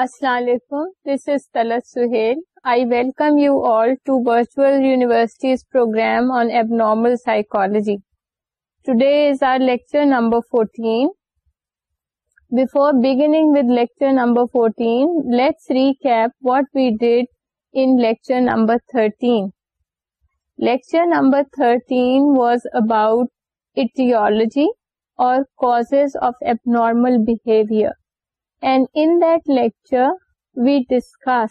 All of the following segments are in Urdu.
Assalamualaikum. This is Talat Suhail. I welcome you all to Virtual University's program on Abnormal Psychology. Today is our lecture number 14. Before beginning with lecture number 14, let's recap what we did in lecture number 13. Lecture number 13 was about etiology or causes of abnormal behavior. And in that lecture we discuss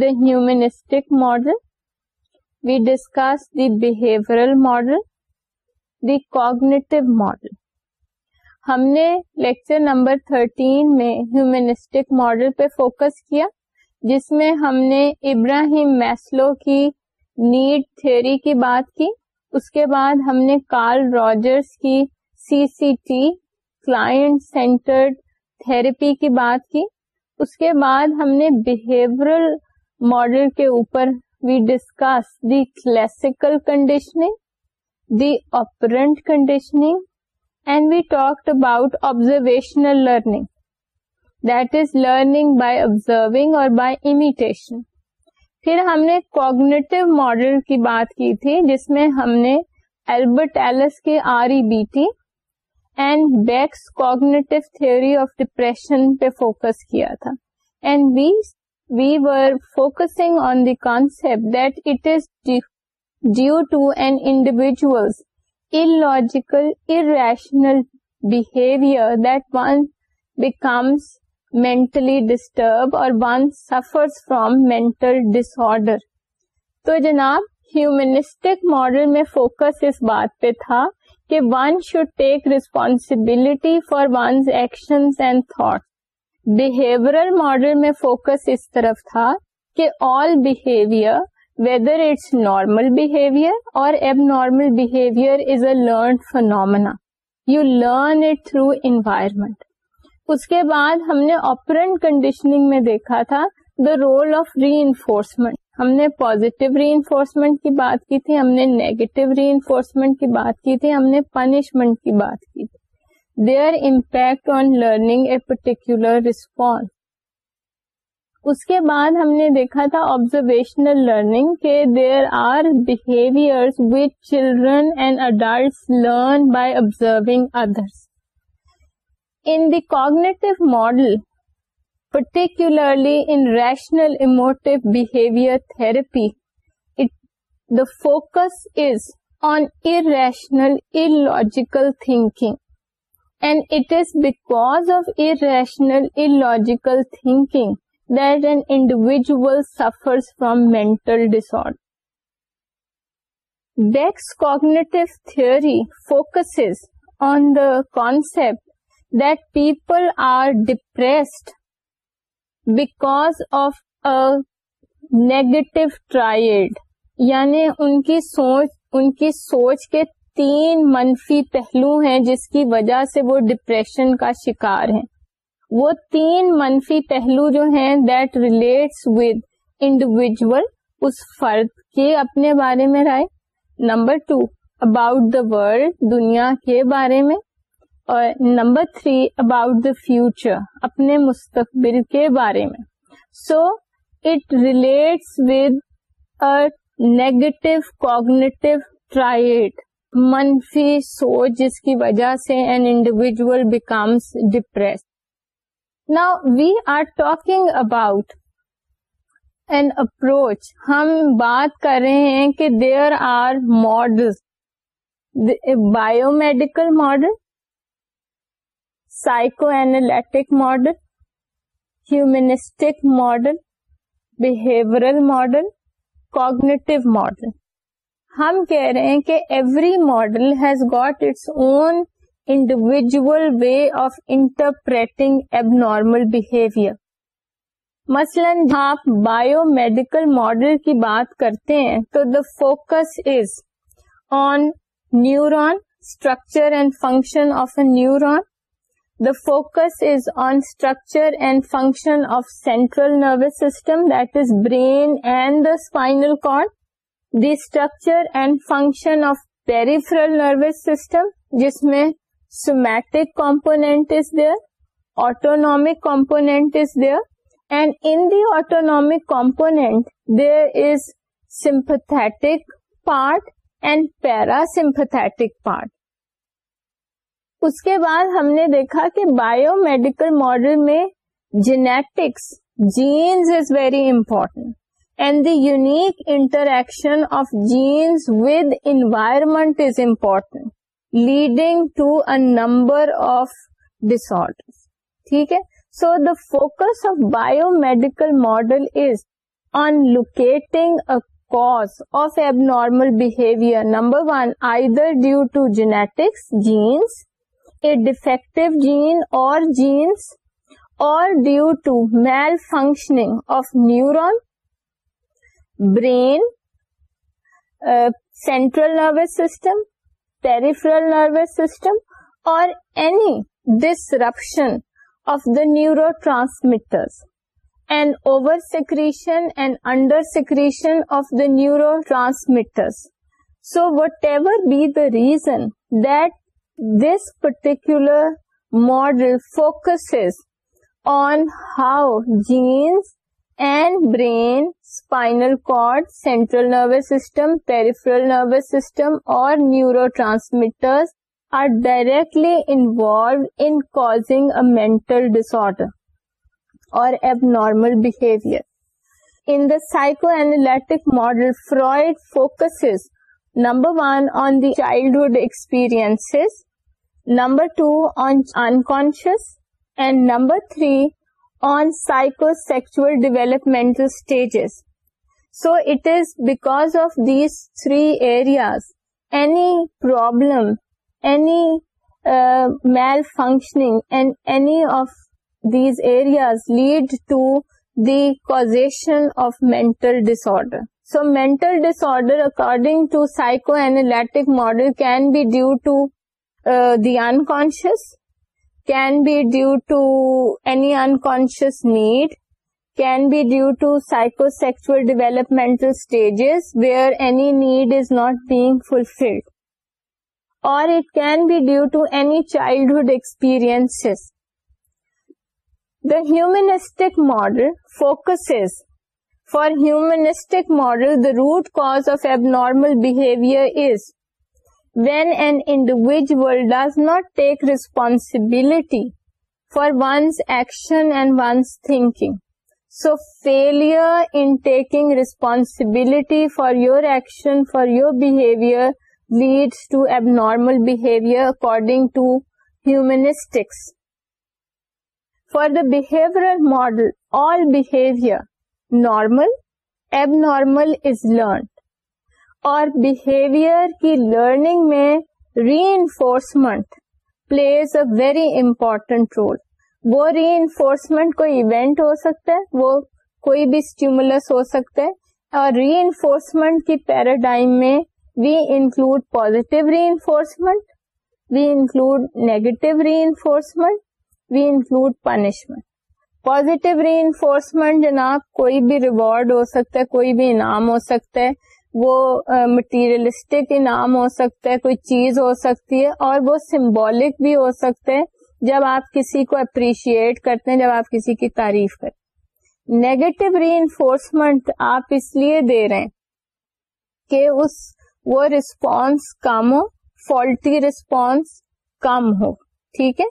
the humanistic model we discuss دیڈل the cognitive model ہم نے لیکچر نمبر 13 میں ہیومنسٹک ماڈل پہ فوکس کیا جس میں ہم نے ابراہیم میسلو کی نیڈ تھیوری کی بات کی اس کے بعد ہم نے کارل روجرس کی C C T client centred therapy کی بات کی اس کے بعد ہم نے بہیورل ماڈل کے اوپر we discuss the classical conditioning the operant conditioning and we talked about observational learning that is learning by observing اور بائی امیٹیشن پھر ہم نے کوگنیٹو ماڈل کی بات کی تھی جس میں ہم نے البرٹ ایلس کے R E B T and Beck's cognitive theory of depression پہ فوکس کیا تھا and we focusing on the concept that it is due to an individual illogical irrational behaviour that one becomes mentally disturb اور one suffer from mental disorder تو جناب ہیومیسٹک ماڈل میں فوکس اس بات پہ تھا کہ one should take responsibility for one's action and that behavioural model میں فوکس اس طرف تھا کہ all behaviour whether it's normal behaviour اور abnormal behaviour is a learned phenomena you learn it through environment اس کے بعد ہم نے آپرنٹ کنڈیشننگ میں دیکھا تھا the role of reinforcement ہم نے پوزیٹو ری انفورسمنٹ کی بات کی تھی ہم نے نیگیٹو ری انفورسمنٹ کی بات کی تھی ہم نے پنشمنٹ کی بات کی تھی their impact on learning a particular response اس کے بعد ہم نے دیکھا تھا آبزرویشنل لرننگ کے there are behaviour with children and adult learn by observing others in the cognitive model particularly in rational emotive behavior therapy, the focus is on irrational, illogical thinking. And it is because of irrational, illogical thinking that an individual suffers from mental disorder. Beck's cognitive theory focuses on the concept that people are depressed because negative triad یعنی ان کی سوچ ان کی سوچ کے تین منفی پہلو ہیں جس کی وجہ سے وہ ڈپریشن کا شکار ہیں وہ تین منفی پہلو جو ہیں دیٹ ریلیٹس ود انڈیویژل اس فرد کے اپنے بارے میں رائے number two about the world دنیا کے بارے میں اور number three about the future اپنے مستقبل کے بارے میں so it relates with negative cognitive triad منفی سوچ جس کی وجہ سے این انڈیویژل بیکمس ڈپریس نا we are talking about an approach ہم بات کر رہے ہیں کہ there are model biomedical model analytic model humanistic model behavioural model cognitive model ہم کہہ رہے ہیں کہ every model has got its own individual way of interpreting abnormal behaviour مثلاً آپ بایو میڈیکل ماڈل کی بات کرتے ہیں تو the focus is on neuron structure and function of a neuron the focus is on structure and function of central nervous system this brain and the spinal cord the structure and function of peripheral nervous system جس میں somatic component is there autonomic component is there and in the autonomic component there is sympathetic part and parasympathetic part اس کے بعد ہم نے دیکھا کہ بایو میڈیکل ماڈل میں genetics genes is very important and the unique interaction of genes with environment is important leading to a number of disorder ٹھیک ہے so the focus of biomedical model is on locating a cause of abnormal behaviour number one either due to genetics genes defective جیس اور جینس اور due to malfunctioning of neuron brain central nervous system peripheral nervous system اور any disruption of the neurotransmitters and over secretion and under secretion of the neurotransmitters so whatever be the reason that this particular model focuses on how genes and brain, spinal cord, central nervous system, peripheral nervous system or neurotransmitters are directly involved in causing a mental disorder or abnormal behavior. In the psychoanalytic model, Freud focuses, number one, on the childhood experiences Number 2 on unconscious, and number 3 on psychosexual developmental stages. So it is because of these three areas, any problem, any malfunctioning and any of these areas lead to the causation of mental disorder. So mental disorder according to psychoanalytic model can be due to the unconscious, can be due to any unconscious need, can be due to psychosexual developmental stages where any need is not being fulfilled, or it can be due to any childhood experiences. The humanistic model focuses. For humanistic model, the root cause of abnormal behavior is when an individual does not take responsibility for one's action and one's thinking. So, failure in taking responsibility for your action, for your behavior, leads to abnormal behavior according to humanistics. For the behavioral model, all behavior, normal, abnormal, is learned. اور بہیویئر کی لرننگ میں reinforcement plays a very important role وہ ری انفورسمنٹ کوئی ایونٹ ہو سکتا ہے وہ کوئی بھی اسٹیمولس ہو سکتا ہے اور ری انفورسمنٹ کی پیراڈائم میں we include positive reinforcement we include negative reinforcement we include punishment positive reinforcement جناب کوئی بھی ریوارڈ ہو سکتا ہے کوئی بھی انعام ہو سکتا ہے وہ مٹیریلسٹک انعام ہو سکتا ہے کوئی چیز ہو سکتی ہے اور وہ سمبولک بھی ہو سکتے ہیں جب آپ کسی کو اپریشیٹ کرتے ہیں جب آپ کسی کی تعریف کرتے نیگیٹو ری انفورسمنٹ آپ اس لیے دے رہے ہیں کہ اس وہ رسپانس کم ہو فالٹی رسپانس کم ہو ٹھیک ہے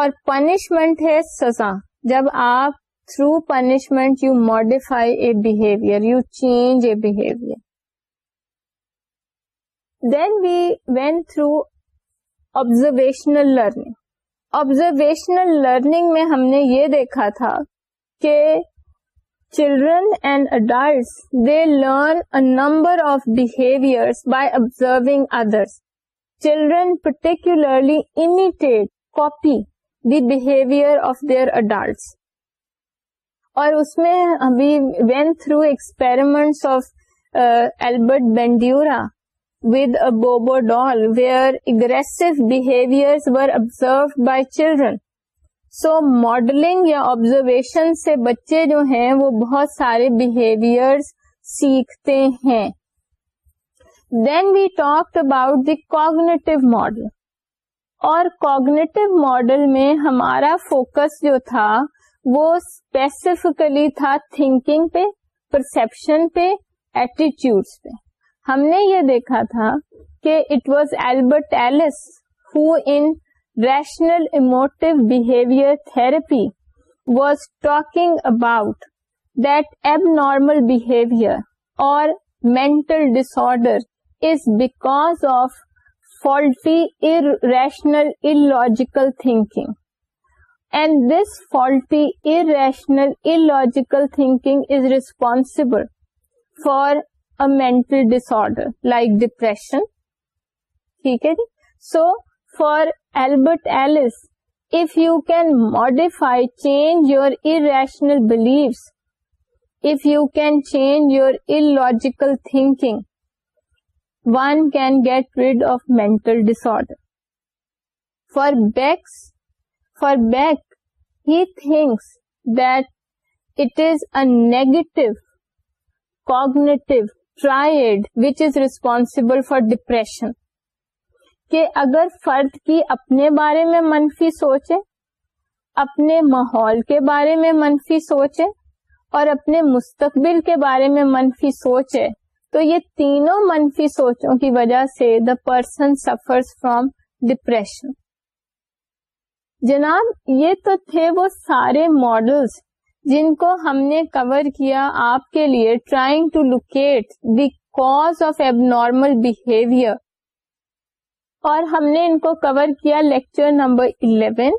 اور پنشمنٹ ہے سزا جب آپ through punishment you modify a behaviour you change a behaviour when through observational learning observational learning میں ہم نے یہ دیکھا تھا کہ children and adults they learn number of behaviours by observe others children particularly انپی the behaviour of their adults اور اس میں with a Bobo doll where aggressive behaviour observed by children so modelling یا آبزرویشن سے بچے جو ہیں وہ بہت سارے بہیویئر سیکھتے ہیں then we talk about the cognitive model اور کاگنیٹیو ماڈل میں ہمارا فوکس جو تھا وہ اسپیسیفکلی تھا تھنکنگ پہ پرسپشن پہ ایٹیچیوڈس پہ ہم نے یہ دیکھا تھا کہ it was Albert Ellis who in rational emotive behaviour therapy was talking about that abnormal behaviour اور mental disorder is back of faulty rational illogical thinking and this faulty irrational rational illogical thinking is responsible for mental disorder like depression ٹھیک ہے جی so for Albert Ellis if you can modify change your irrational beliefs if you can change your illogical thinking one can get rid of mental disorder for Beck's for Beck he thinks this a negative cognitive triad which is responsible for depression کہ اگر فرد کی اپنے بارے میں منفی سوچے اپنے ماحول کے بارے میں منفی سوچے اور اپنے مستقبل کے بارے میں منفی سوچے تو یہ تینوں منفی سوچوں کی وجہ سے the person suffer from depression جناب یہ تو تھے وہ سارے ماڈلس جن کو ہم نے کور کیا آپ کے لیے trying to locate the cause of abnormal behaviour اور ہم نے ان کو کور کیا lecture number 11,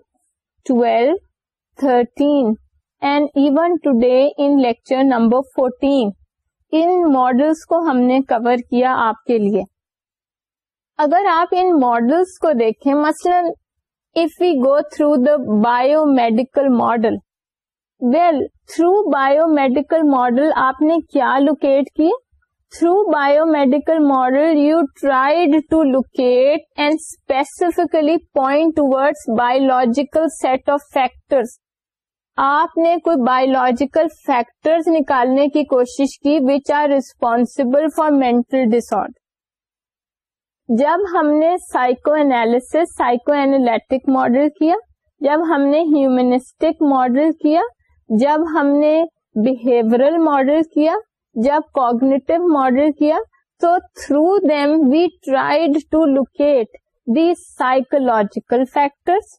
12, 13 and even today in lecture number 14 ان ماڈلس کو ہم نے کور کیا آپ کے لیے اگر آپ ان ماڈلس کو دیکھیں مثلاً if we go through the biomedical model well through biomedical model آپ نے کیا لوکیٹ کی through biomedical model you tried to locate and specifically point towards biological set of factor آپ نے کوئی بایولوجیکل فیکٹر نکالنے کی کوشش کی which are responsible for mental ڈس جب ہم نے psychoanalysis psychoanalytic model کیا جب ہم نے ہیومنسٹک ماڈل کیا جب ہم نے بہیورل ماڈل کیا جب کوگنیٹو ماڈل کیا تو through them we tried to locate the psychological factors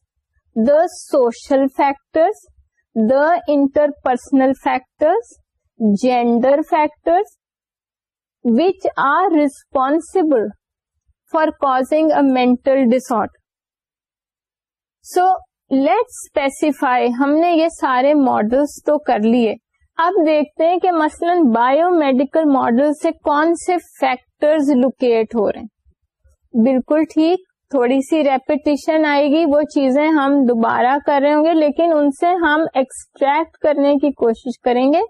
the social factors the interpersonal factors gender factors which are responsible for causing a mental disorder so let specify ہم نے یہ سارے ماڈلس تو کر لیے اب دیکھتے ہیں کہ مثلا بایو میڈیکل ماڈل سے کون سے لوکیٹ ہو رہے ہیں بالکل ٹھیک تھوڑی سی ریپٹیشن آئے گی وہ چیزیں ہم دوبارہ کر رہے ہوں گے لیکن ان سے ہم ایکسٹریکٹ کرنے کی کوشش کریں گے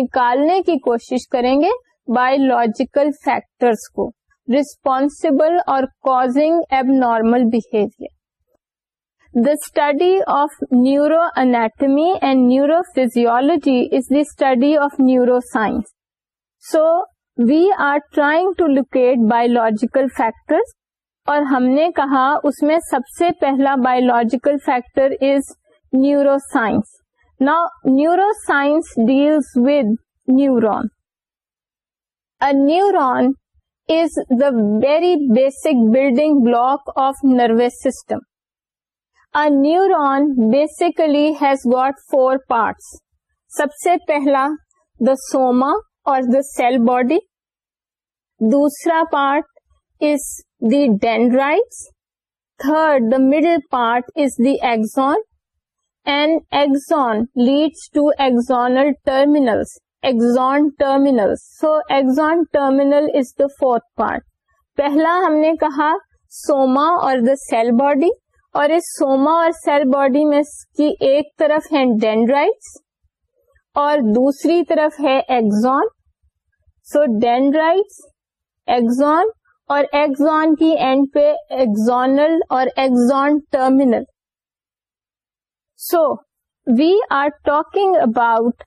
نکالنے کی کوشش کریں گے بایولوجیکل فیکٹرز فیکٹرس کو ریسپونسبل اور causing abnormal behaviour the study of neuroanatomy and neurophysiology is of study of neuroscience so we are trying to locate biological factor اور ہم نے کہا اس میں سب سے پہلا biological factor is neuroscience نا neuroscience deals with neuron a neuron is the very basic building block of nervous system neuron basically has four parts سب سے پہلا دا سوما اور دا سیل باڈی دوسرا part is the dendrite third the middle part is the axon and axon leads to axonal terminals axon terminal so axon terminal is the fourth part پہلا ہم نے کہا سوما اور دا سیل باڈی اور اس سوما اور سیل باڈی میں کی ایک طرف ہیں ڈینڈرائٹس اور دوسری طرف ہے ایگزون سو ڈینڈرائٹس ایگزون اور ایگزون کی اینڈ پہ ایگزونل اور axon terminal so we are talking about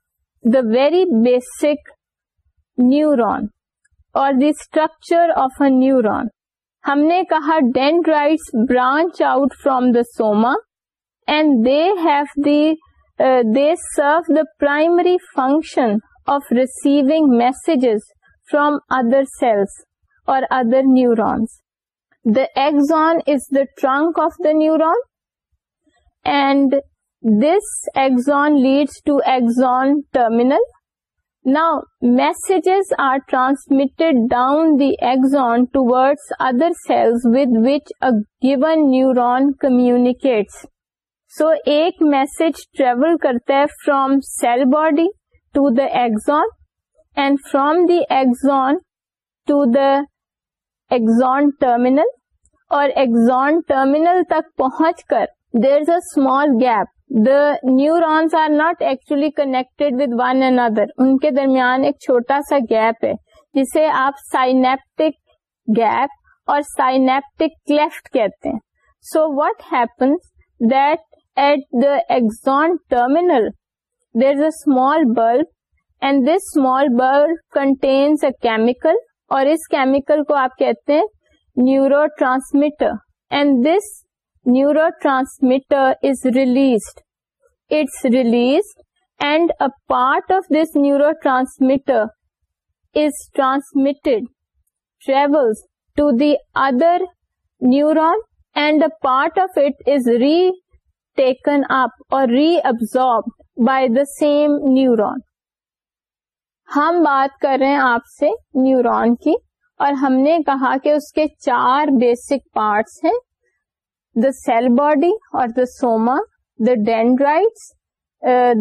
the very basic neuron اور the structure of a neuron ہم نے کہا dendrites branch out from the soma and they have the they serve the primary function of receiving messages from other cells اور other neurons the axon is the trunk of the neuron and this axon leads to axon terminal نا messages are transmitted down the axon toward other cells with which a given neuron communicates so ایک میسج ٹریول کرتا ہے from cell body to the axon and from the axon to the axon terminal اور ایگزون ٹرمینل تک پہنچ کر there is a small gap the نیورس are not actually connect with one another ان کے درمیان ایک چھوٹا سا گیپ ہے جسے آپ سائنیپ گیپ اور سائنیپٹکلیفٹ کہتے ہیں so what happens that at the axon terminal there a small bulb and this small bulb contains a chemical اور اس کیمیکل کو آپ کہتے ہیں neurotransmitter and this neurotransmitter is released it's released and a part of this neurotransmitter is transmitted travels to the other neuron and a part of it is retaken up اور reabsorb by the same neuron ہم بات کر رہے ہیں آپ سے نیورون کی اور ہم نے کہا کہ اس کے چار بیسک پارٹس ہیں دا سیل باڈی اور the soma the dendrite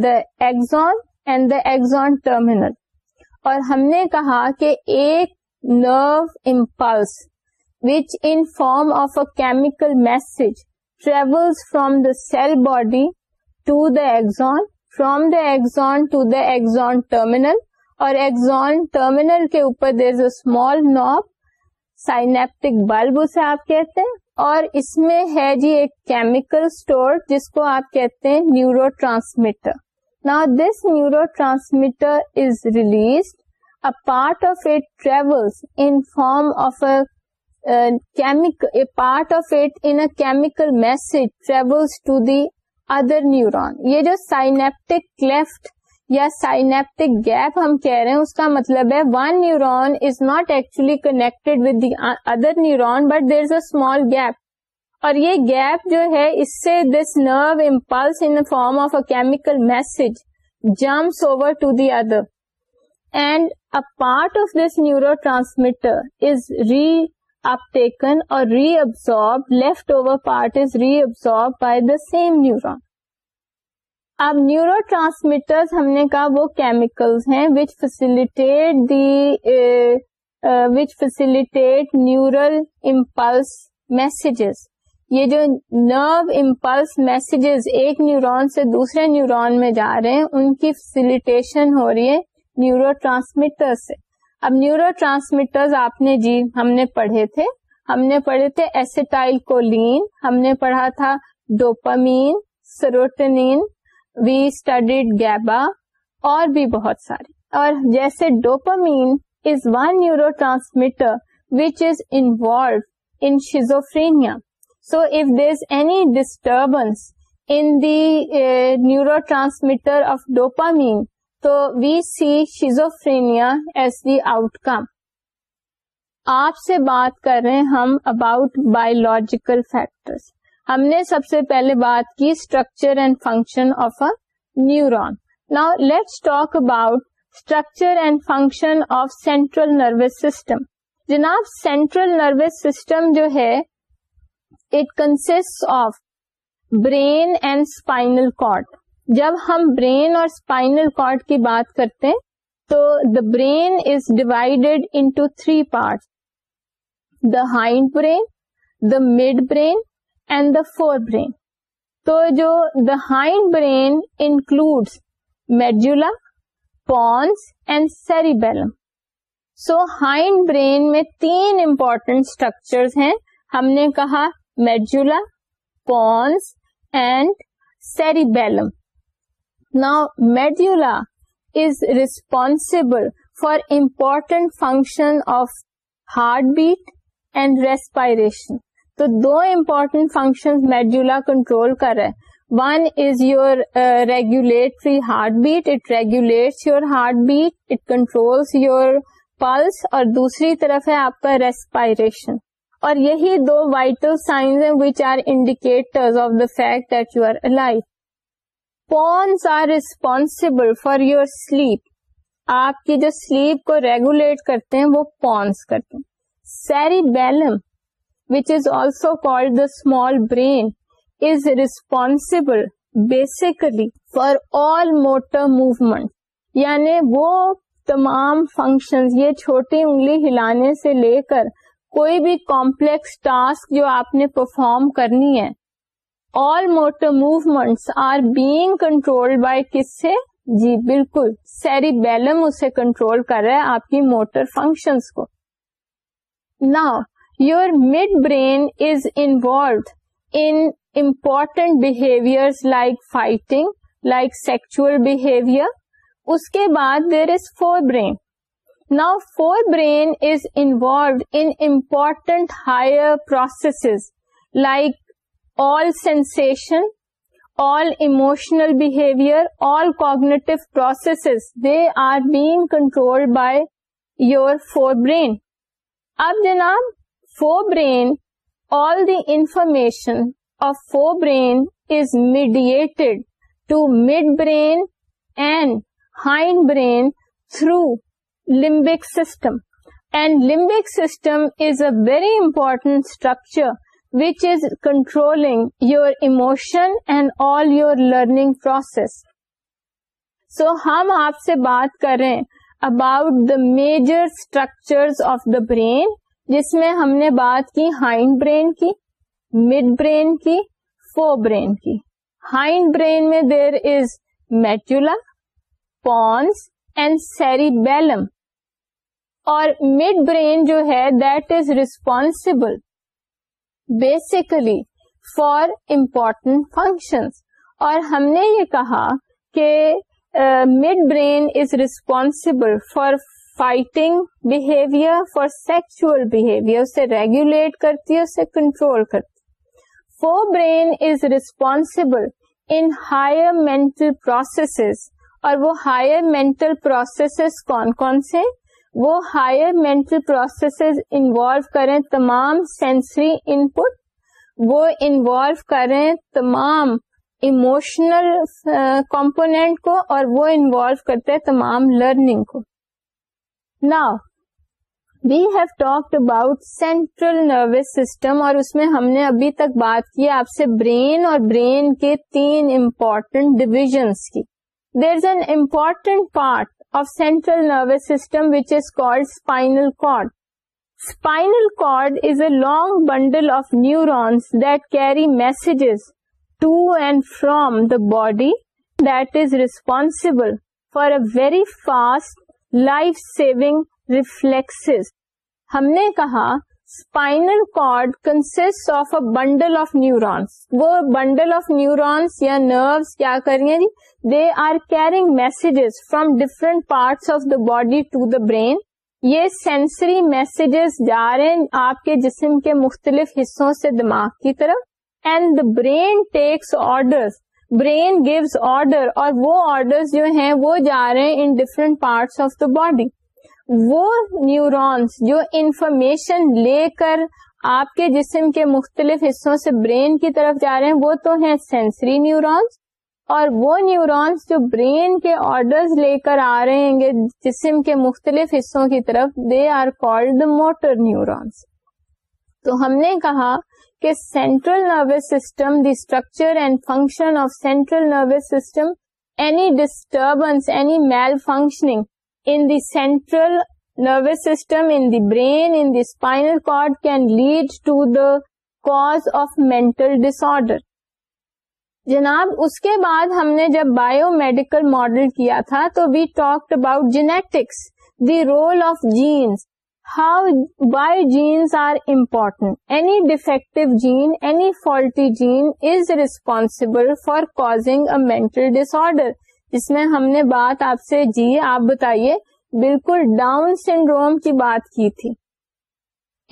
the axon and the axon terminal اور ہم نے کہا کہ ایک nerve impulse which in form of a chemical message travels from the cell body to the axon from the axon to the axon terminal اور ایگزون ٹرمینل کے اوپر there is a small knob synaptic bulb اسے آپ کہتے ہیں اور اس میں ہے جی ایک کیمیکل اسٹور جس کو آپ کہتے ہیں نیورو ٹرانسمیٹر نا this neurotransmitter is released a part of it travels in form of a part of it in chemical message travels to the other neuron یہ جو سائنیپٹک کلیفٹ یا سائنپٹک گیپ ہم کہہ رہے ہیں اس کا مطلب ہے one neuron is not actually connected with the other neuron but there is a small gap اور یہ گیپ جو ہے اس سے this nerve impulse in form of a chemical message jumps over to the other and a part of this neurotransmitter is re up taken اور reabsorb left over part is reabsorb by the same neuron اب نیورو ٹرانسمیٹر ہم نے کہا وہ کیمیکلز ہیں وچ وچ دی نیورل امپلس یہ جو نرو امپلس میسیجز ایک نیورون سے دوسرے نیورون میں جا رہے ہیں ان کی فیسیلیٹیشن ہو رہی ہے نیورو ٹرانسمیٹر سے اب نیورو ٹرانسمیٹرز آپ نے جی ہم نے پڑھے تھے ہم نے پڑھے تھے ایسیٹائل کولین ہم نے پڑھا تھا ڈوپامین سروٹین وی اسٹڈیڈ گیبا اور بھی بہت سارے اور جیسے dopamine is one neurotransmitter which is involve in schizophrenia so if there is any disturbance in the neurotransmitter of dopamine تو we see schizophrenia as the outcome آپ سے بات کر رہے ہیں ہم اباؤٹ بایولوجیکل فیکٹرس ہم نے سب سے پہلے بات کی structure and function of a neuron now let's talk about structure and function of central nervous system جناب سینٹرل نروس سسٹم جو ہے it consist of brain and spinal cord جب ہم برین اور اسپائنل کارڈ کی بات کرتے تو the brain is divided into three part the hind brain the mid brain and the four brain تو جو the hind brain include medulla pons and cerebellum so hind brain میں تین امپورٹنٹ اسٹرکچر ہیں ہم نے کہا میڈولا پونس اینڈ سیریبیلم نا medulla is responsible for important function of heart beat and respiration تو دو امپورٹینٹ فنکشن میڈولا کنٹرول کر رہے one is your regulatory heart beat it regulates your heart beat it control your pulse اور دوسری طرف ہے آپ کا ریسپائریشن اور یہی دو وائٹل سائنس ہیں which are indicator of the fact that you are alive pons are responsible for your sleep آپ کی جو سلیپ کو ریگولیٹ کرتے ہیں وہ پونس کرتے ہیں cerebellum which is also called the small brain is responsible basically for all motor movement یعنی وہ تمام فنکشن یہ چھوٹی انگلی ہلانے سے لے کر کوئی بھی کمپلیکس ٹاسک جو آپ نے پرفارم کرنی ہے all motor movements are being control by کس سے جی بالکل سیری بیلم اسے کنٹرول کر رہا ہے آپ کی موٹر فنکشنس کو نا your mid brain involved important behaviour like fighting like sexual behaviour اس کے بعد there is four brain now four brains involved important higher processes like all sensation all emotional behaviour all cognitive process they are being control by your four brain اب جناب four brain all the information of four brain is mediate to mid brain and hind brain through limbic system and limbic system is a very important structure which is controlling your emotion and all your learning process so ہم آپ سے بات کریں رہے ہیں about the major structures of the brain جس میں ہم نے بات کی ہائنڈ برین کی مڈ برین کی فور برین کی ہائنڈ برین میں there is medulla pons and سیری بیلم اور مڈ برین جو ہے that is responsible basically for important functions اور ہم نے یہ کہا کہ midbrain is responsible for fighting behaviour for sexual behaviour اسے ریگولیٹ کرتی ہے اسے کنٹرول کرتی forebrain is responsible in higher mental processes اور وہ ہائر مینٹل پروسیسز کون کون سے وہ ہائر مینٹل پروسیسز انوالو کریں تمام سینسری ان پٹ وہ انوالو کریں تمام ایموشنل کمپونیٹ uh, کو اور وہ انوالو کرتے تمام لرننگ کو نا we've talked about central nervous system اور اس میں ہم نے ابھی تک بات کی آپ سے برین اور برین کے تین امپورٹنٹ ڈویژنس کی there is an important part of central nervous system which is called spinal cord spinal cord is a long bundle of neurons that carry messages to and from the body that is responsible for a very fast life saving reflex ہم نے کہا spinal cord consist of a bundle of neurons وہ بنڈل آف نیورانس یا نروس کیا کریں جی they are carrying messages from different parts of the body to the brain یہ سینسری میسجز جا رہے ہیں آپ کے جسم کے مختلف حصوں سے دماغ کی طرف and the brain takes order brain gives order اور وہ آرڈر جو ہیں وہ جا رہے ہیں in different parts of the body وہ نیورونس جو انفارمیشن لے کر آپ کے جسم کے مختلف حصوں سے برین کی طرف جا رہے ہیں وہ تو ہیں سینسری نیورونس اور وہ نیورونس جو برین کے آرڈرز لے کر آ رہے ہیں گے جسم کے مختلف حصوں کی طرف they are called motor neurons تو ہم نے کہا کہ central nervous system the structure and function of central nervous system any disturbance any malfunctioning in the central nervous system in the brain in the spinal cord can lead to the cause of mental disorder جناب اس کے بعد ہم نے جب بایو میڈیکل ماڈل کیا تھا تو we talked about genetics the role of genes how gene important any defect gene any faulty gene is responsible for causing a mental disorder جس میں ہم نے بات آپ سے جی آپ بتائیے بالکل ڈاؤن سنڈروم کی بات کی تھی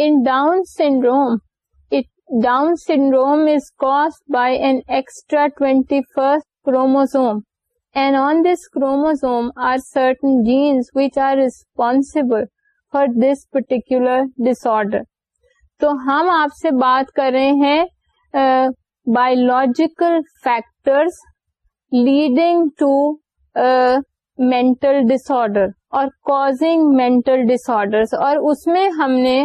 in Down syndrome Down syndrome is cause by an extra twenty first chromosome and on this chromosome are certain genes which are responsible for this particular disorder تو ہم آپ سے بات کر رہے ہیں biological factors leading to mental disorder اور کازنگ مینٹل ڈسر اور اس میں ہم نے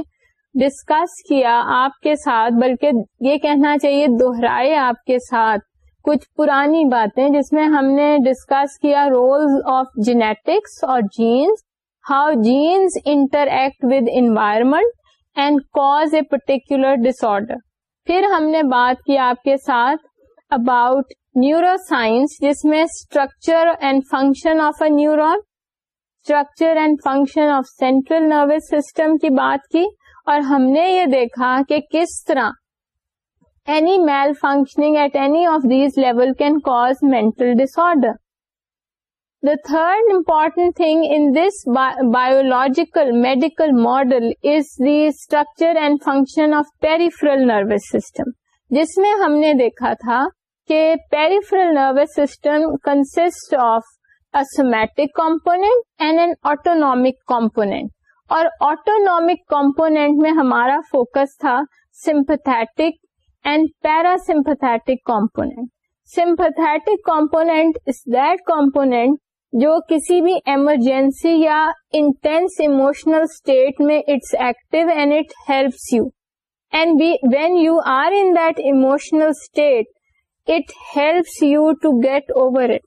ڈسکس کیا آپ کے ساتھ بلکہ یہ کہنا چاہیے دوہرائے آپ کے ساتھ کچھ پرانی باتیں جس میں ہم نے ڈسکس کیا رولز آف جینیٹکس اور genes how جینٹر act with environment and cause a particular disorder پھر ہم نے بات کی آپ کے ساتھ اباؤٹ نیورو سائنس جس میں structure and function of a neuron structure and function of central nervous system کی بات کی اور ہم نے یہ دیکھا کہ کس طرح any malfunctioning at any of these level can cause mental disorder the third important thing in this biological medical model is the structure and function of peripheral nervous system جس میں ہم نے دیکھا تھا کہ peripheral nervous system consist of somatic component and and autonomic component اور آٹونک کمپونیٹ میں ہمارا فوکس تھا sympathetic and parasympathetic component sympathetic component is that component جو کسی بھی ایمرجنسی یا انٹینس ایموشنل اسٹیٹ میں it's active and it helps you and when you are in that emotional state it helps you to get over it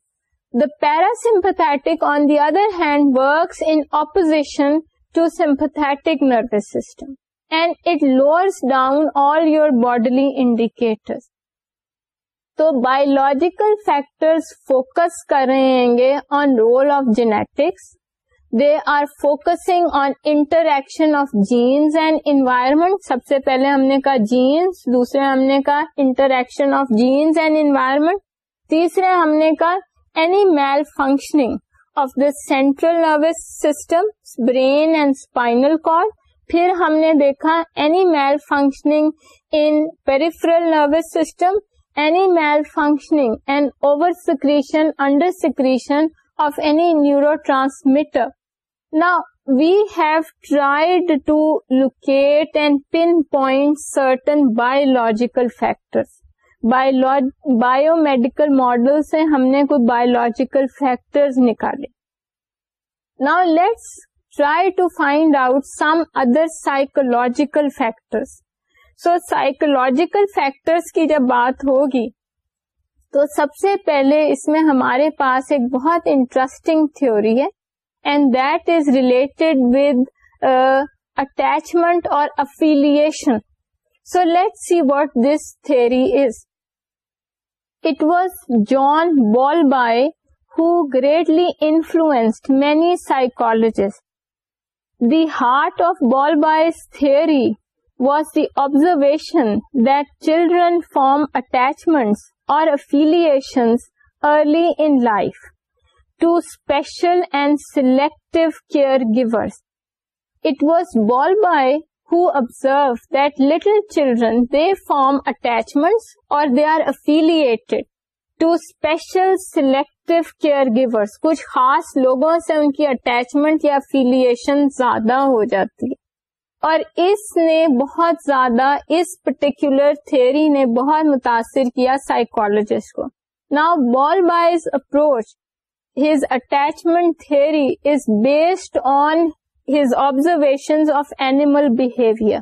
the parasympathetic on the other hand works in opposition to sympathetic nervous system and it lowers down all your bodily indicators تو بایولوجیکل فیکٹر فوکس کر رہے ہیں they are focusing on interaction of genes and environment سب سے پہلے ہم نے کہا جینس دوسرے ہم نے کہا interaction of genes and environment تیسرے ہم نے کہا any malfunctioning of the central nervous system brain and spinal cord پھر ہم نے دیکھا any malfunctioning in peripheral nervous system functioning and over secretion under secretion of any neurotransmitter نا we've tried to locate and pinpoint certain biological factor biomedical model سے ہم نے کچھ بایو لوجیکل فیکٹر نکالے نا let try to find out some other psychological factors so psychological factors کی جب بات ہوگی تو سب سے پہلے اس میں ہمارے پاس ایک بہت انٹرسٹنگ تھیوری ہے and that is related with attachment اور affiliation so let see what this theory is it was John Bowlby who greatly influenced many psychologist the heart of Bowlby's theory was the observation that children form attachments اور affiliations early in life to special and select caregivers it was Bowlby who observe that little children they form attachments اور دی are affiliated to special selective caregivers کچھ خاص لوگوں سے ان کی اٹیچمنٹ یا افیلیشن زیادہ ہو جاتی اور اس نے بہت زیادہ اس پرٹیکولر تھیوری نے بہت متاثر کیا سائیکولوجسٹ کو نا Bowlby's approach his attachment theory is based on his observation of animal behaviour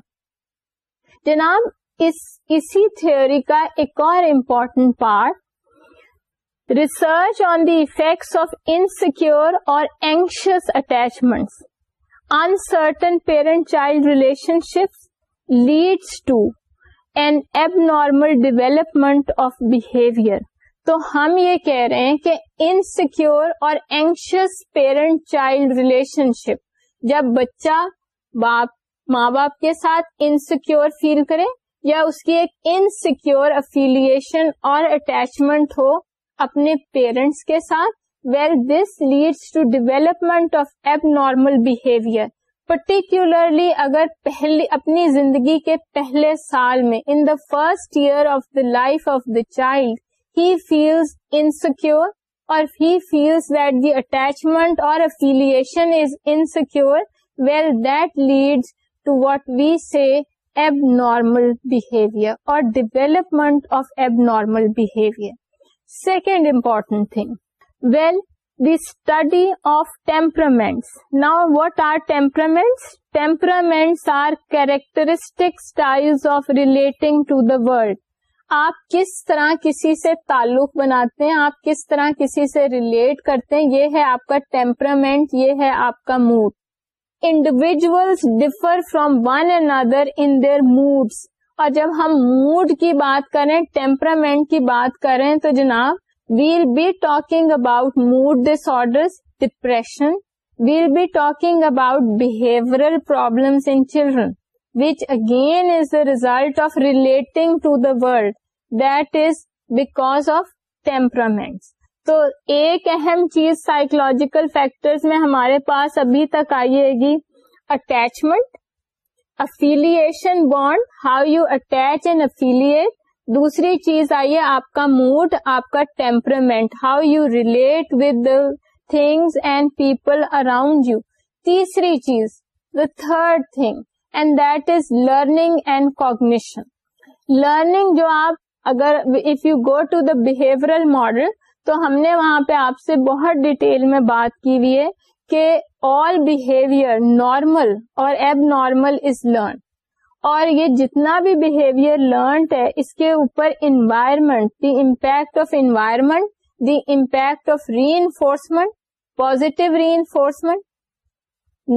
جناب اس اسی تھیوری کا ایک اور important part research on the effects of insecure اور anxious attachment uncertain parent-child relationships leads to an abnormal development of behavior. تو ہم یہ کہہ رہے ہیں کہ انسیکیور اور anxious parent child relationship جب بچہ باپ ماں باپ کے ساتھ انسیکیور فیل کرے یا اس کی ایک انسیکیور افیلیشن اور اٹیچمنٹ ہو اپنے پیرنٹس کے ساتھ well this leads to development of abnormal behaviour particularly اگر پہلے اپنی زندگی کے پہلے سال میں in the first year of the life of the child he feels insecure اور ہی فیلس دا اٹیچمنٹ اور development of abnormal behaviour second important thing well the study of temperaments now what are temperaments temperaments are characteristic style of relating to the world آپ کس طرح کسی سے تعلق بناتے ہیں آپ کس طرح کسی سے ریلیٹ کرتے ہیں یہ ہے آپ کا ٹیمپرامنٹ یہ ہے آپ کا mood individuals differ from one and other in their moods اور جب ہم موڈ کی بات کریں ٹیمپرامنٹ کی بات کریں تو جناب we'll be talking about mood disorder depression we'll be talking about behaviour problems in children which again is the result of relating to the world that is back of temperament تو ایک اہم چیز سائکولوجیکل فیکٹرز میں ہمارے پاس ابھی تک آئیے گی attachment affiliation bond how you attach and affiliate دوسری چیز آئیے آپ کا موڈ آپ کا temperament how you relate with the and people around you تیسری چیز the third thing and that is learning and cognition learning جو آپ اگر if you go to the behaviour model تو ہم نے وہاں پہ آپ سے بہت ڈیٹیل میں بات کی ہوئی ہے کہ آل بہیویئر نارمل اور ایب نارمل از لرن اور یہ جتنا بھی بہیویئر لرنڈ ہے اس کے اوپر environment the impact of environment the impact of reinforcement positive reinforcement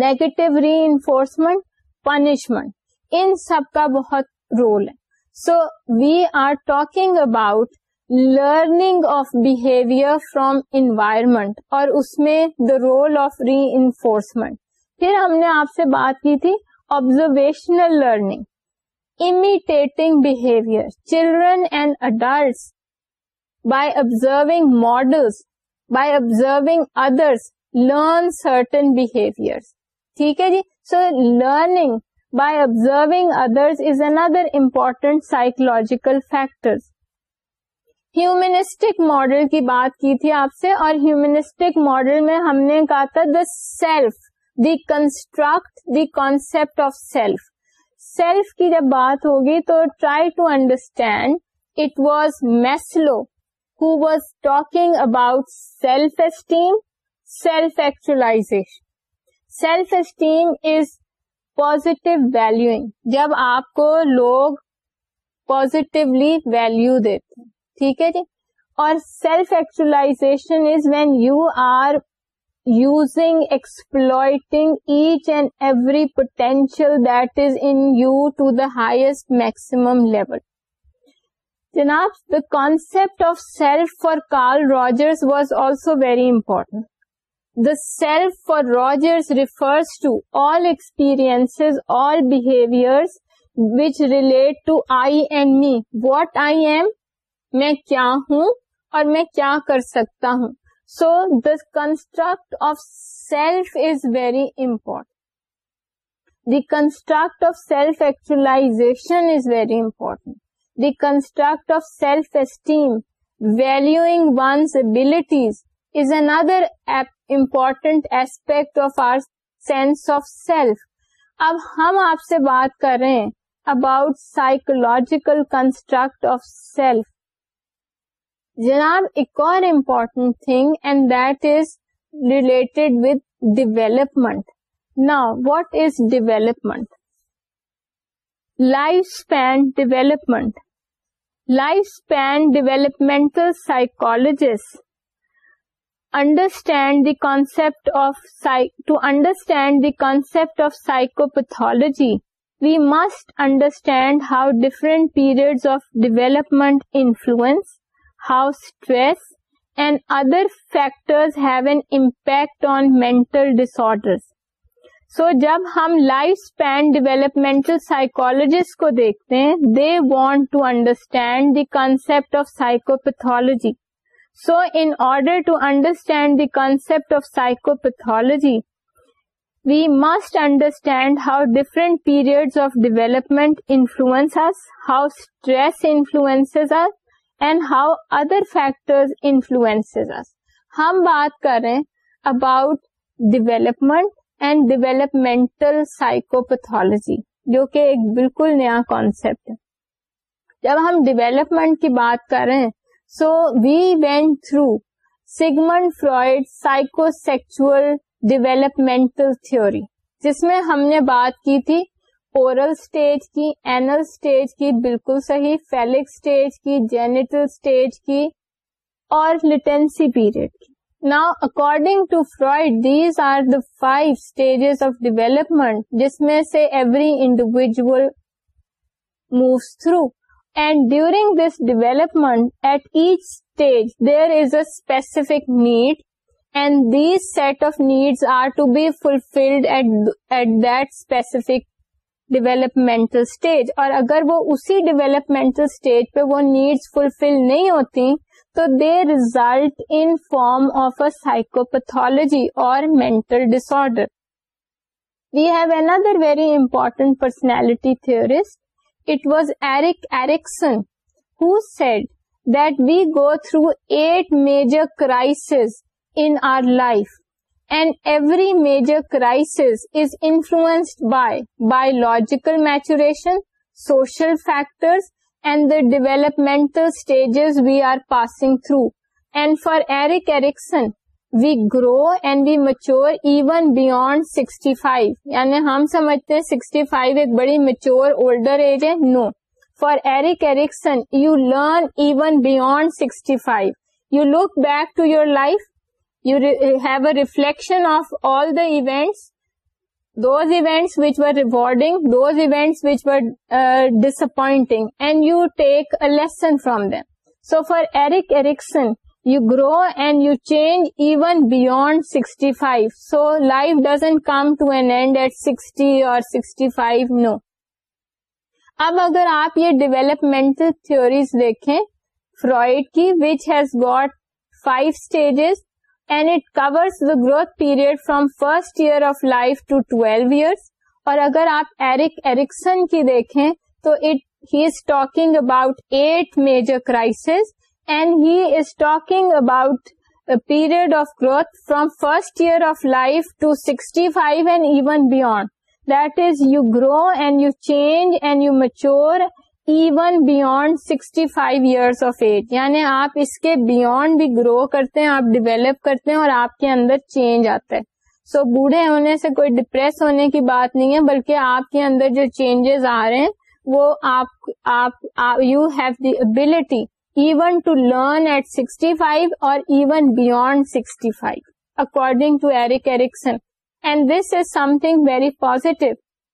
negative reinforcement punishment ان سب کا بہت رول ہے so we are talking about learning of behaviour from environment اور اس میں the role of reinforcement پھر ہم نے آپ سے بات کی تھی observational learning imitating behaviour children and adults by observing models by observing others learn certain behaviours ٹھیک ہے جی so learning by observing others is another important psychological factor humanistic model کی بات کی تھی آپ سے اور ہیومنسٹک ماڈل میں ہم نے کہا تھا the self the construct the concept of self self کی جب بات ہوگی تو try to understand it was Maslow who was talking about self esteem self actualisation self esteem is positive valuing جب آپ کو لوگ پوزیٹیولی ویلو دیتے ٹھیک ہے جی اور self actualisation is when you are using exploiting each and every potential that is in you to the highest maximum level جناب the concept of self for Carl Rogers was also very important the self for Roger refers to all experience all behaviour which relate to I and me what I am میں کیا ہوں اور میں کیا کر سکتا ہوں so the construct of self is very important the construct of self actualisation is very important the construct of self esteem valuing one's abilities is another important aspect of our sense of self اب ہم آپ سے بات کر رہے ہیں about psychological construct of self جناب ایک اور important thing and that is related with development نا what is development life span development life developmental developmental understand understand the concept to understand the concept of psychopathology we must understand how different periods of development influence how stress and other factors have an impact on mental disorders so جب ہم لائف اسپینڈ ڈیولپمینٹل سائکولوجیسٹ کو دیکھتے ہیں they want to understand the concept of psychopathology so in order to understand the concept of psychopathology we must understand how different period of development influences how stress influences are and how other factor influence ہم بات کر رہے about development and developmental psychopathology جو کہ ایک بالکل نیا کانسیپٹ ہے جب ہم ڈیویلپمنٹ کی بات کریں so we went through Sigmund Freud psychosexual developmental theory جس میں ہم نے بات کی تھی اسٹیج کی اینل اسٹیج کی بالکل صحیح فیلیک اسٹیج کی جینے اسٹیج کی اور لٹنسی پیریڈ کی now according to Freud these are the five stages of development جس میں سے every individual moves through and during this development at each stage there is a specific need and these set of needs are to be fulfilled at that specific developmental stage اور اگر وہ اسی ڈیویلپمنٹل اسٹیج پہ وہ نیڈس فلفل نہیں ہوتی تو they result in form of a psychopathology اور مینٹل ڈس we have another very important personality theorist it was Erik Erikson who said that we go through eight major crisis in our life and every major crisis influenced by biological maturation social factors and the developmental stages we are passing through and for Erik Erikson we grow and we mature even beyond sixty five یعنی ہم سمجھتے ہیں سکسٹی فائیو ایک بڑی میچیور اولڈر ایج ہے no for Erik Erikson you learn even beyond sixty five you look back to your life you have a reflection of all the events those events which were rewarding those events which were disappoint and you take a lesson from them so for Erik Erikson you grow and you change even beyond sixty five so life doesn't come to an end at sixty اور سکسٹی فائیو نو اب اگر آپ یہ ڈیولپمنٹ تھوریز دیکھیں فرائڈ کی which has got five stages and at course the growth period from first year of life to twelve years اور اگر آپ ایرک ایریکسن کی دیکھیں تو it he is talking about eight major crises and he is talking about period of growth from first year of life to sixty five and even beyond that is you grow and you change and you mature even beyond sixty five years of age یعنی آپ اس کے بیونڈ بھی گرو کرتے ہیں آپ ڈیویلپ کرتے ہیں اور آپ کے اندر چینج آتا ہے سو بوڑھے ہونے سے کوئی ڈپریس ہونے کی بات نہیں ہے بلکہ آپ کے اندر جو چینجز آ رہے ہیں وہ آپ you have the ability even to learn at sixty five اور even beyond sixty five according to Erik Erikson and this is something very positive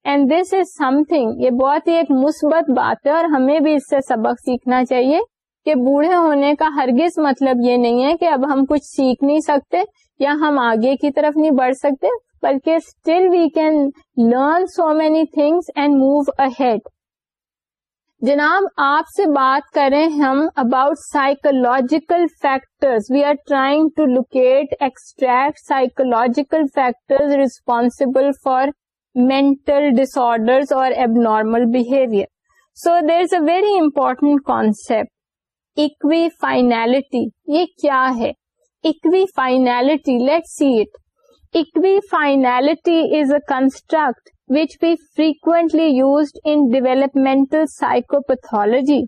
and this is something یہ بہت ہی ایک مثبت بات ہے اور ہمیں بھی اس سے سبق سیکھنا چاہیے کہ بوڑھے ہونے کا ہرگز مطلب یہ نہیں ہے کہ اب ہم کچھ سیکھ نہیں سکتے یا ہم آگے کی طرف نہیں بڑھ سکتے بلکہ still we can learn so many things and move ahead جناب آپ سے بات کریں ہم about psychological factor we are trying to locate extract psychological factor responsible for mental disorder اور abnormal behaviour so there a very important concept equifinality یہ کیا ہے equifinality let see equifinality is a construct which be frequently used in developmental psychopathology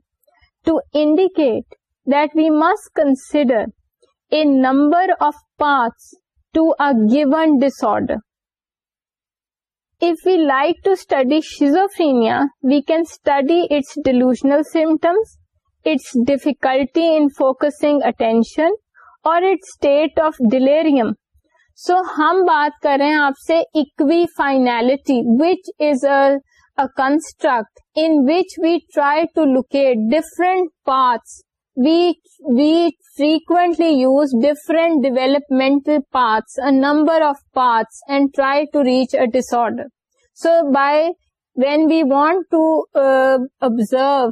to indicate that we must consider a number of parts to a given disorder if we like to study schizophrenia, we can study its delusional symptoms, its difficulty in focusing attention or its state of delirium. So, ہم بات کر رہے ہیں آپ سے equifinality which is a construct in which we try to locate different parts we we frequently use different developmental parts a number of parts and try to reach a disorder so by when we want to observe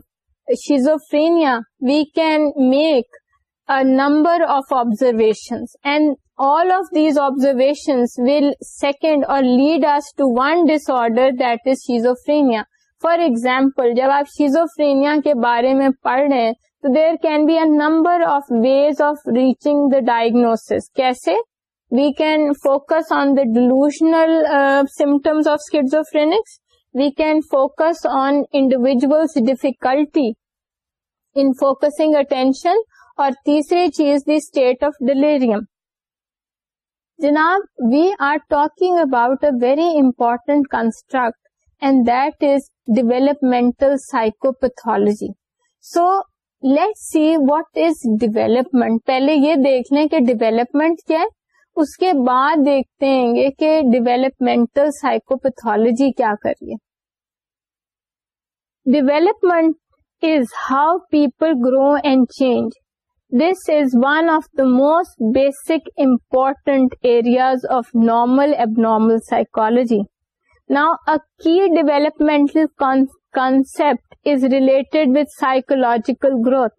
schizophrenia we can make number of observations and all of these observations will second اور lead us to one disorder that is schizophrenia for example جب آپ شیزوفرینیا کے بارے میں پڑھ رہے تو there can be a number of ways of reaching the diagnosis کیسے we can focus on the delusional symptoms of sides we can focus on individual difficulty in focusing attention اور تیسری چیز دی اسٹیٹ آف ڈلیریم جناب we are talking about a very important construct and that is developmental psychopathology so let see what is development پہلے یہ دیکھ لیں کہ ڈیویلپمنٹ کیا ہے اس کے بعد دیکھتے ہیں گے کہ ڈیویلپمنٹل سائیکوپیتھولوجی کیا کریے development is how people grow and change this is one of the most basic important areas of normal abnormal psychology now اکی developmental concept is related with psychological growth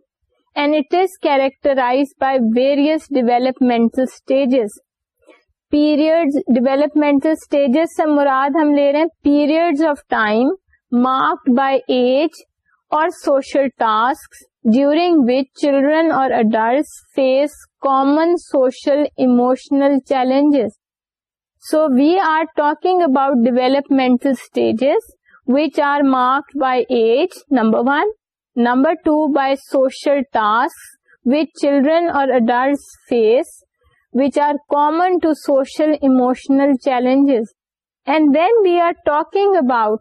and it is characterized by various developmental stages period developmental stages سے مراد ہم لے رہے period of time marked by age اور social task during which children اور adults face common social emotional challenges so we are talking about developmental stages which are marked by age, number one. Number two, by social tasks which children or adults face, which are common to social emotional challenges. And when we are talking about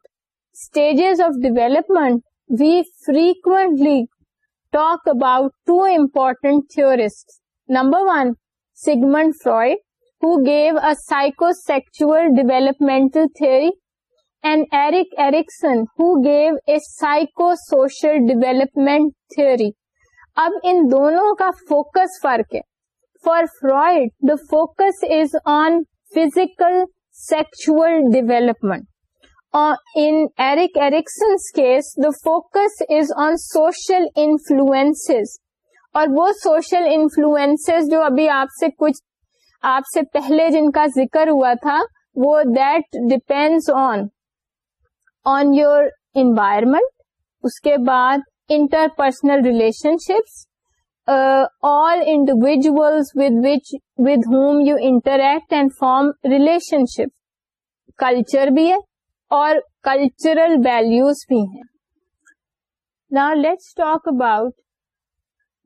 stages of development, we frequently talk about two important theorists. Number one, Sigmund Freud, who gave a psychosexual developmental theory and Erik Erikson who gave a psychosocial development theory اب ان دونوں کا فوکس فرق ہے for Freud the focus is on physical sexual development Erikson's case the focus is on social influence اور وہ سوشل انفلوئنس جو ابھی آپ سے کچھ آپ سے پہلے جن کا ذکر ہوا تھا وہ that depends on on your environment اس کے بعد interpersonal relationships all individual with which with whom you interact and form relationship culture بھی ہے اور کلچرل ویلوز بھی ہیں نا let's talk about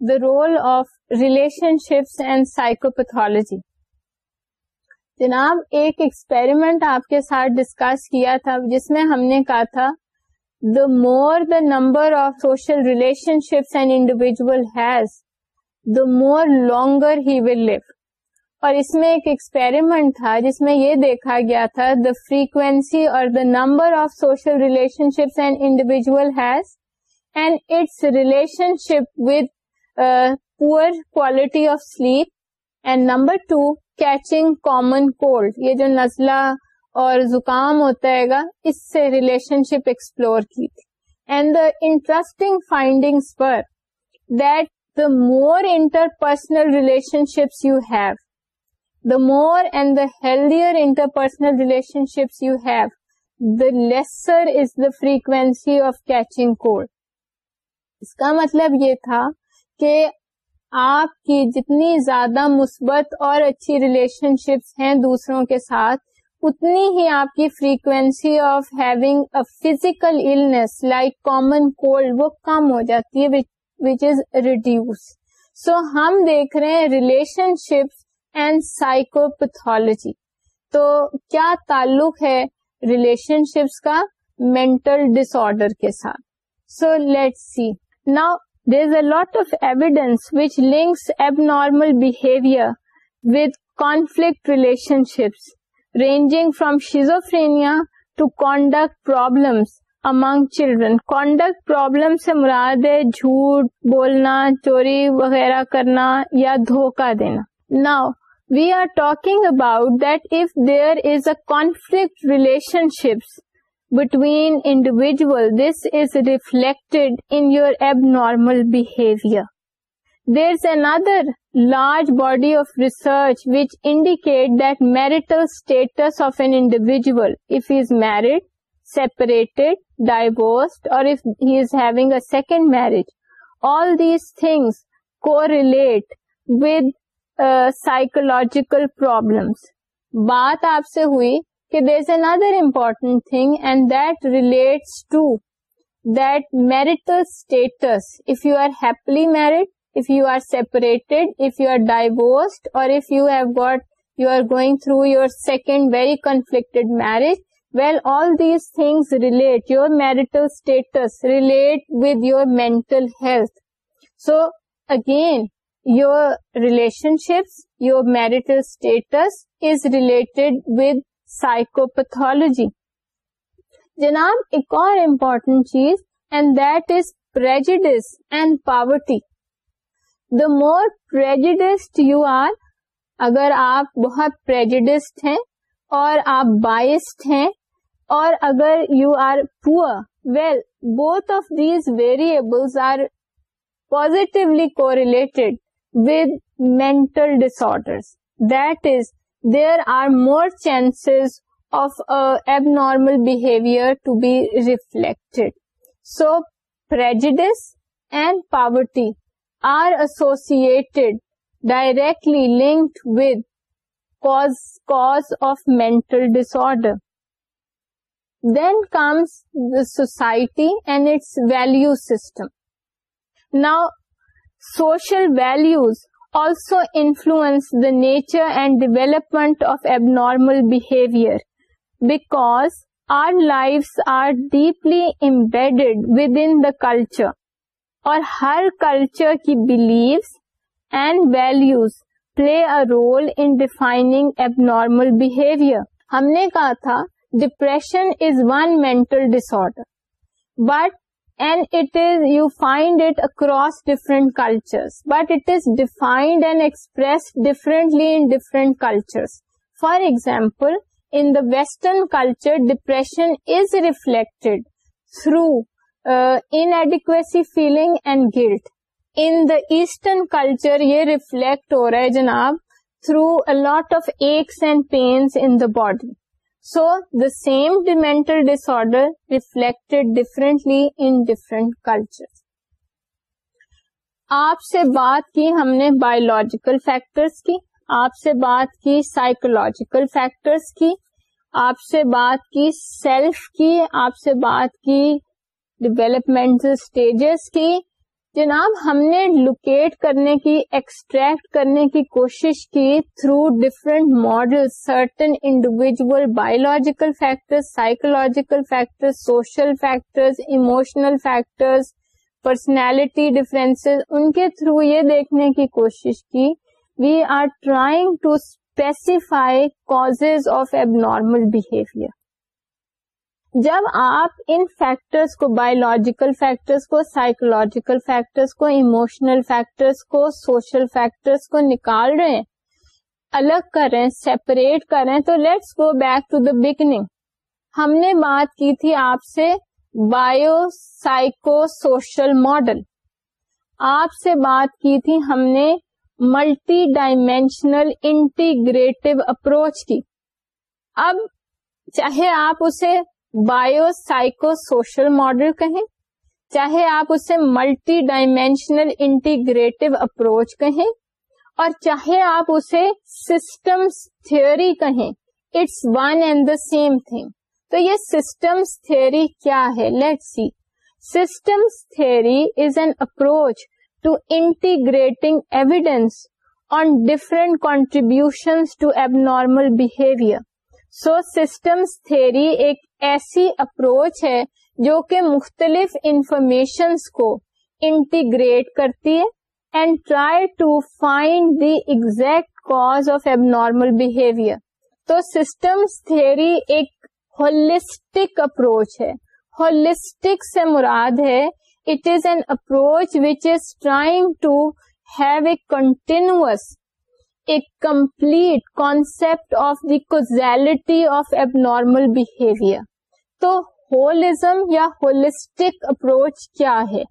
the role of relationships and psychopathology جناب ایک ایکسپیریمنٹ آپ کے ساتھ ڈسکس کیا تھا جس میں ہم نے کہا تھا the more the number of social relationships and individual has the more longer he will live اور اس میں ایک ایکسپیریمنٹ تھا جس میں یہ دیکھا گیا تھا دا فریکوینسی اور the number of social relationships and individual has and its relationship with poor quality of sleep and number two catching common cold یہ جو نزلہ اور زکام ہوتا ہے گا اس سے ریلیشن شپ ایکسپلور کی تھی اینڈ دا انٹرسٹنگ فائنڈنگس پر that the more interpersonal relationships you have the more and the healthier interpersonal relationships you have the lesser is the frequency of catching cold اس کا مطلب یہ تھا کہ آپ کی جتنی زیادہ مثبت اور اچھی ریلیشن شپس ہیں دوسروں کے ساتھ اتنی ہی آپ کی frequency of having a illness like common cold وہ کم ہو جاتی ہے وچ از ریڈیوس سو ہم دیکھ رہے ہیں relationships and psychopathology تو کیا تعلق ہے ریلیشن شپس کا مینٹل ڈس آڈر کے ساتھ so let see now there is a lot of evidence which links abnormal behaviour with conflict relationships range from schizophrenia to conduct problems among children conduct problem سے مراد ہے جھوٹ بولنا چوری وغیرہ کرنا یا دھوکا دینا now we are talking about that if there is a conflict relationships between individual this is reflect in your abnormal behaviour there another large body of research which indicate that marital status of an individual if is married separate divorce اور second marriage all these things correlate psychological problems بات آپ سے ہوئی Ki there is another important thing and that relates to that marital status. If you are happily married, if you are separated, if you are divorced, or if you have got, you are going through your second very conflicted marriage, well, all these things relate, your marital status relate with your mental health. So, again, your relationships, your marital status is related with psychopathology جناب ایک اور امپورٹنٹ چیز and that is ازڈ and poverty the more مورجیڈ you are اگر آپ بہت پرس ہیں اور آپ بائسڈ ہیں اور اگر you are poor well both of these variable are positively correlate with mental disorder that is there are more chances of abnormal behavior to be reflected. So, prejudice and poverty are associated, directly linked with cause of mental disorder. Then comes the society and its value system. Now, social values also influence the nature and development of abnormal behaviour because our life are deeply embed with in the culture اور ہر کلچر کی beliefs and values play a role in defining abnormal behaviour ہم نے کہا تھا ڈپریشن از ون میں disorder but and it is you find it across different cultures but it is defined and express differently in different culture for example in the western culture depression is reflected through inadequacy feeling and guilt in the eastern culture یہ ریفلیکٹ ہو رہا ہے جناب through a lot of aches and pains in the body so the same the mental disorder reflected differently in different culture آپ سے بات کی ہم نے بایولوجیکل فیکٹرس کی آپ سے بات کی سائیکولوجیکل فیکٹرس کی آپ سے بات کی سیلف کی آپ سے بات کی ڈیولپمنٹل اسٹیجز کی جناب ہم نے لوکیٹ کرنے کی ایکسٹریکٹ کرنے کی کوشش کی through different model certain individual biological factor psychological factor social factor emotional factors personality difference ان کے تھرو یہ دیکھنے کی کوشش کی we are trying to specify cause of abnormal behaviour جب آپ ان فیکٹرس کو بایولوجیکل فیکٹرس کو سائیکولوجیکل فیکٹرس کو ایموشنل فیکٹرس کو سوشل فیکٹرس کو نکال رہے ہیں الگ کر رہے ہیں سیپریٹ کر رہے ہیں تو let's go back to the beginning ہم نے بات کی تھی آپ سے بایو سائیکو سوشل ماڈل آپ سے بات کی تھی ہم نے ملٹی ڈائمینشنل انٹیگریٹو اپروچ کی اب چاہے آپ اسے بایو سائیکو سوشل ماڈل کہیں چاہے آپ اسے ملٹی ڈائمینشنل انٹیگریٹو اپروچ کہیں اور چاہے آپ اسے سسٹمس تھیوری کہیں it's one and the same thing تو یہ سسٹمس تھیوری کیا ہے let see systems theory is an approach to integrating evidence on different contribution to abnormal behaviour so systems theory ایک ایسی اپروچ ہے جو کہ مختلف انفارمیشنس کو انٹیگریٹ کرتی ہے and try to find the exact cause of abnormal behaviour تو سسٹمس تھیوری ایک ہولسٹک اپروچ ہے ہولسٹک سے مراد ہے it is an approach which is trying to have a continuous a complete concept of the causality of normal behaviour تو ہولزم یا ہولسٹک اپروچ کیا ہے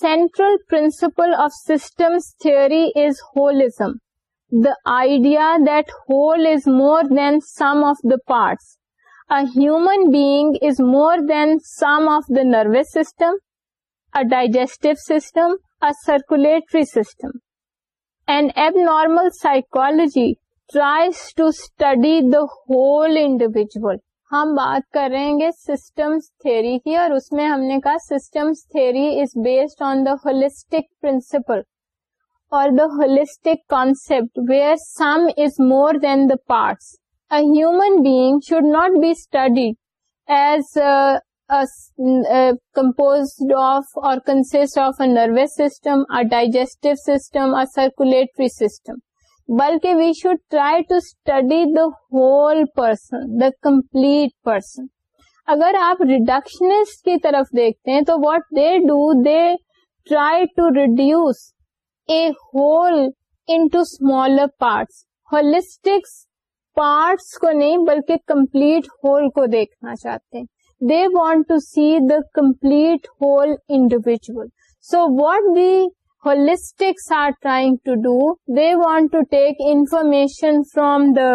central principle of systems theory is holism the idea دل is more than sum of the parts اومن being is more than sum of the nervous system a digestive system a circulatory system and abnormal psychology tries to study the whole individual ہم بات کر رہے ہیں گے سسٹمس تھیری کی اور اس میں ہم نے کہا systems theory is based on the holistic principle اور the holistic concept where sum is more than the parts human being should not be studied as compose of اور consist of a nervous system a digestive system a circulatory system بلکہ we should try to study the whole person the complete person اگر آپ ریڈکشنس کی طرف دیکھتے ہیں تو what they do they try to reduce a whole into smaller parts holistic parts کو نہیں بلکہ کمپلیٹ ہول کو دیکھنا چاہتے ہیں they want to see the complete whole individual so what the formation from the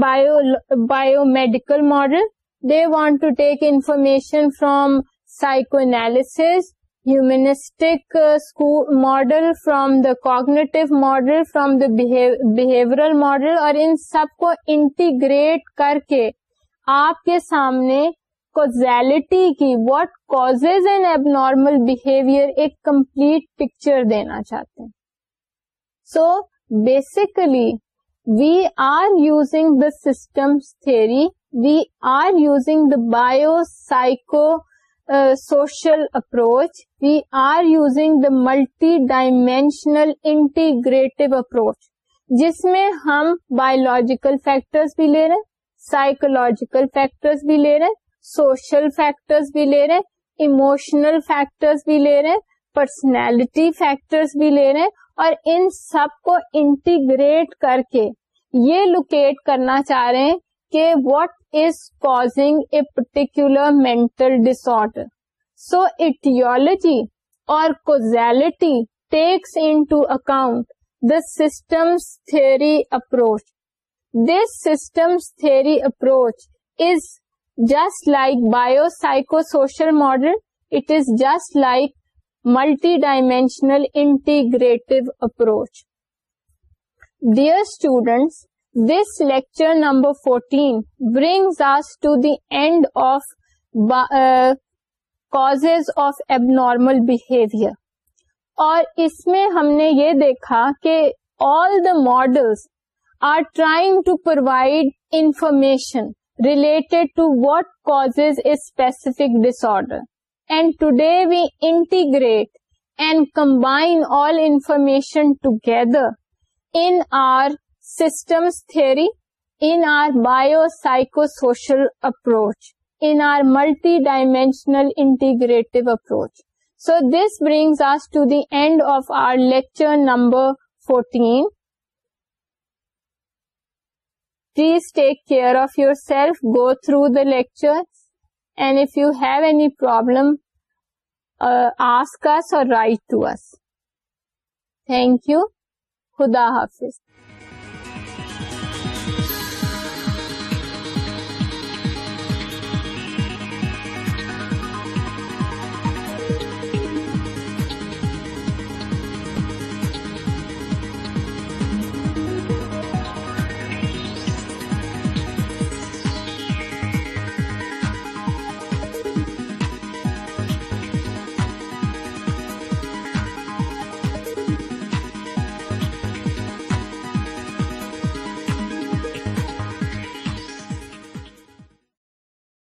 biomedical model they want to take information from سائکونیس humanistic model from the cognitive model from the behavioural model اور ان سب کو انٹیگریٹ کر کے آپ کے سامنے کوزیلٹی کی what cause an abnormal behaviour ایک کمپلیٹ پکچر دینا چاہتے ہیں so basically we are using the systems theory we are using the biopsychosocial approach we are using the multidimensional integrative approach جس میں ہم بایولوجیکل فیکٹرس بھی لے رہے ہیں سائیکولوجیکل فیکٹرس بھی لے رہے ہیں سوشل فیکٹر بھی لے رہے اموشنل فیکٹر بھی لے رہے پرسنالٹی فیکٹر بھی لے رہے اور ان سب کو انٹیگریٹ کر کے یہ لوکیٹ کرنا چاہ رہے ہیں کہ what is causing a particular mental disorder so aetiology اور causality takes into account the systems theory approach this systems theory approach is just like biopsychosocial model it is just like multidimensional integrate approach dear students this lecture number fourteen brings us to the end of cause of abnormal behaviour اور اس میں ہم نے یہ دیکھا کہ all the models are trying to provide information related to what causes a specific disorder. And today we integrate and combine all information together in our systems theory, in our biopsychosocial approach, in our multidimensional integrative approach. So this brings us to the end of our lecture number 14. Please take care of yourself go through the lecture and if you have any problem ask us or write to us thank you خدا حافظ